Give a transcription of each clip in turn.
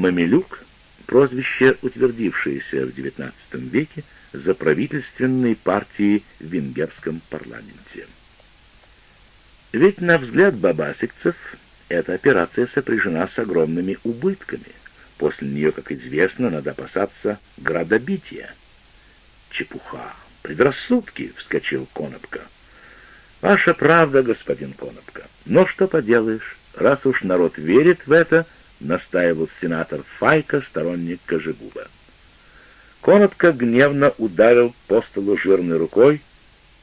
Мамилюк — прозвище, утвердившееся в XIX веке за правительственные партии в венгерском парламенте. Ведь на взгляд бабасикцев эта операция сопряжена с огромными убытками. После нее, как известно, надо опасаться градобития. «Чепуха! Предрассудки!» — вскочил Конопка. «Ваша правда, господин Конопка. Но что поделаешь, раз уж народ верит в это, — настаивал сенатор Файка, сторонник Кожегуба. Конопка гневно ударил по столу жирной рукой,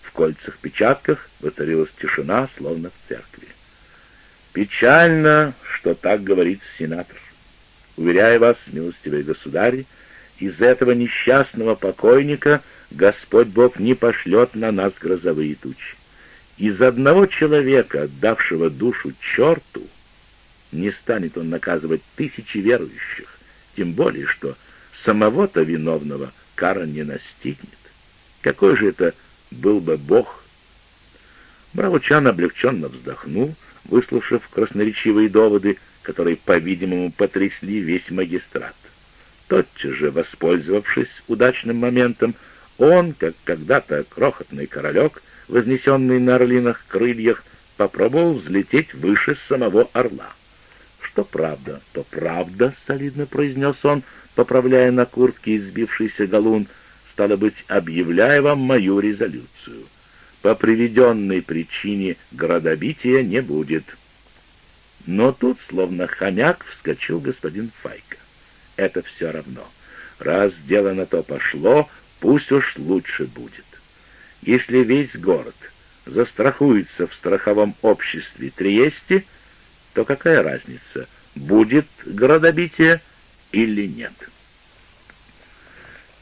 в кольцах-печатках воцарилась тишина, словно в церкви. «Печально, что так говорит сенатор. Уверяю вас, милостивые государи, из этого несчастного покойника Господь Бог не пошлет на нас грозовые тучи. Из одного человека, отдавшего душу черту, не станет он наказывать тысячи верующих, тем более, что самого-то виновного кара не настигнет. Какой же это был бы Бог? Бравучан облегченно вздохнул, выслушав красноречивые доводы, которые, по-видимому, потрясли весь магистрат. Тотчас же, воспользовавшись удачным моментом, он, как когда-то крохотный королек, вознесенный на орлиных крыльях, попробовал взлететь выше самого орла. «Что правда, то правда», — солидно произнес он, поправляя на куртке избившийся галун, «стало быть, объявляя вам мою резолюцию. По приведенной причине градобития не будет». Но тут, словно хомяк, вскочил господин Файка. «Это все равно. Раз дело на то пошло, пусть уж лучше будет. Если весь город застрахуется в страховом обществе Триесте, то какая разница, будет городобитие или нет?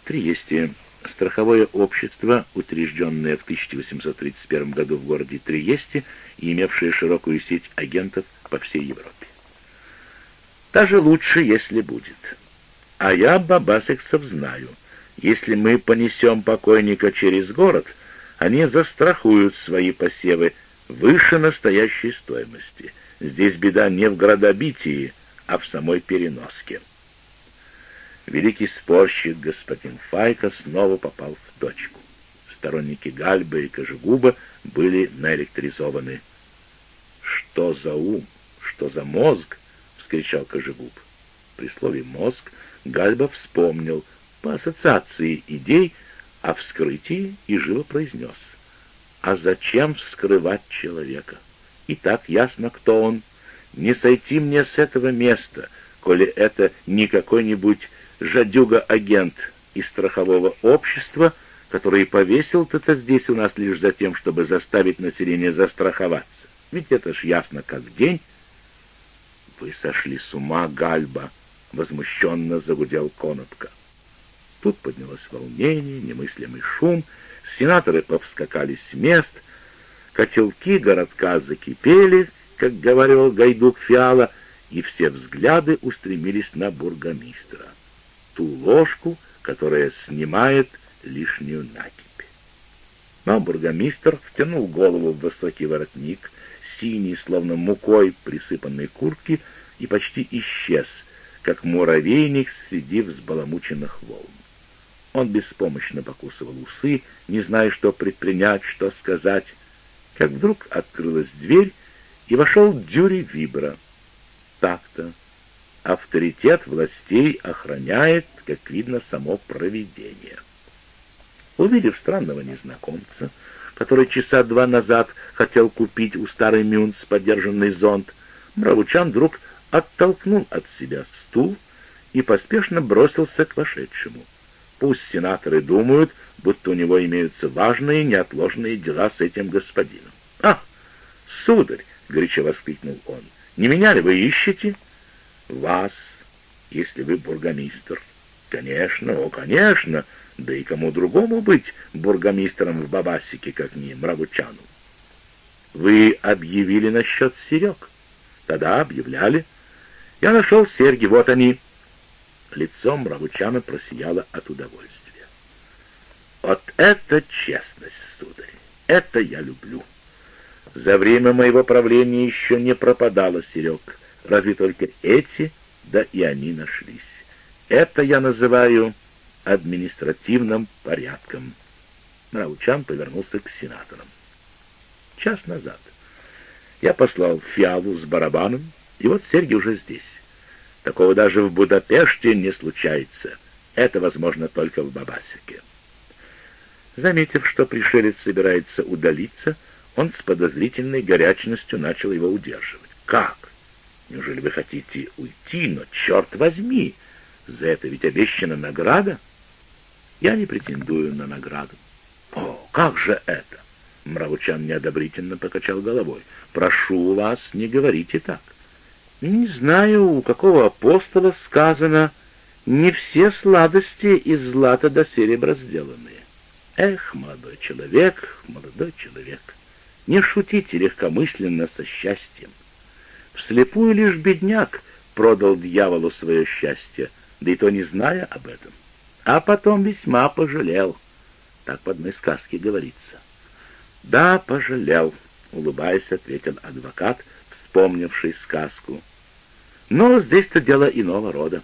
Триесте — страховое общество, учрежденное в 1831 году в городе Триесте и имевшее широкую сеть агентов по всей Европе. Даже лучше, если будет. А я бабасексов знаю. Если мы понесем покойника через город — они застрахуют свои посевы выше настоящей стоимости. Здесь беда не в градобитии, а в самой переноске. Великий спорщик господин Файка снова попал в точку. Сторонники Гальба и Кожегуба были наэлектризованы. «Что за ум? Что за мозг?» — вскричал Кожегуб. При слове «мозг» Гальба вспомнил по ассоциации идей, о вскрытии и живо произнес. «А зачем вскрывать человека? И так ясно, кто он. Не сойти мне с этого места, коли это не какой-нибудь жадюга-агент из страхового общества, который повесил это здесь у нас лишь за тем, чтобы заставить население застраховаться. Ведь это ж ясно как день». «Вы сошли с ума, Гальба!» — возмущенно загудел Конопка. Тут поднялось волнение, немыслимый шум, сенаторы повскакали с мест, котелки городка закипели, как говорил Гайдук Фиала, и все взгляды устремились на бургомистра, ту ложку, которая снимает лишнюю накипь. Но бургомистр втянул голову в высокий воротник, синий, словно мукой присыпанной куртки, и почти исчез, как муравейник среди взбаламученных волн. Он беспомощно покусывал усы, не зная, что предпринять, что сказать, как вдруг открылась дверь, и вошел Дюри Вибра. Так-то. Авторитет властей охраняет, как видно, само провидение. Увидев странного незнакомца, который часа два назад хотел купить у старой Мюнц подержанный зонт, Мравучан вдруг оттолкнул от себя стул и поспешно бросился к вошедшему. Пусть сенаторы думают, будто у него имеются важные неотложные дела с этим господином. «А, сударь!» — горячо воскликнул он. «Не меня ли вы ищете?» «Вас, если вы бургомистр». «Конечно, о, конечно! Да и кому другому быть бургомистром в Бабасике, как не Мравучану?» «Вы объявили насчет серег?» «Тогда объявляли. Я нашел серьги, вот они». Лицом Равучана просияло от удовольствия. «Вот это честность, сударь! Это я люблю! За время моего правления еще не пропадало Серег, разве только эти да и они нашлись. Это я называю административным порядком. Раучан повернулся к сенаторам. Час назад я послал фиалу с барабаном, и вот Сергий уже здесь. Такого даже в Будапеште не случается. Это возможно только в Бабасике. Заметив, что пришелец собирается удалиться, он с подозрительной горячностью начал его удерживать. «Как? Неужели вы хотите уйти? Но черт возьми! За это ведь обещана награда!» «Я не претендую на награду». «О, как же это?» Мравучан неодобрительно покачал головой. «Прошу вас, не говорите так. Не знаю, у какого апостола сказано, не все сладости из злата до серебра сделаны. Эх, молодой человек, молодой человек, не шутите легкомысленно со счастьем. Вслепую лишь бедняк продал дьяволу свое счастье, да и то не зная об этом. А потом весьма пожалел. Так в одной сказке говорится. Да, пожалел, улыбаясь, ответил адвокат, вспомнивший сказку. Но здесь-то дело иного рода.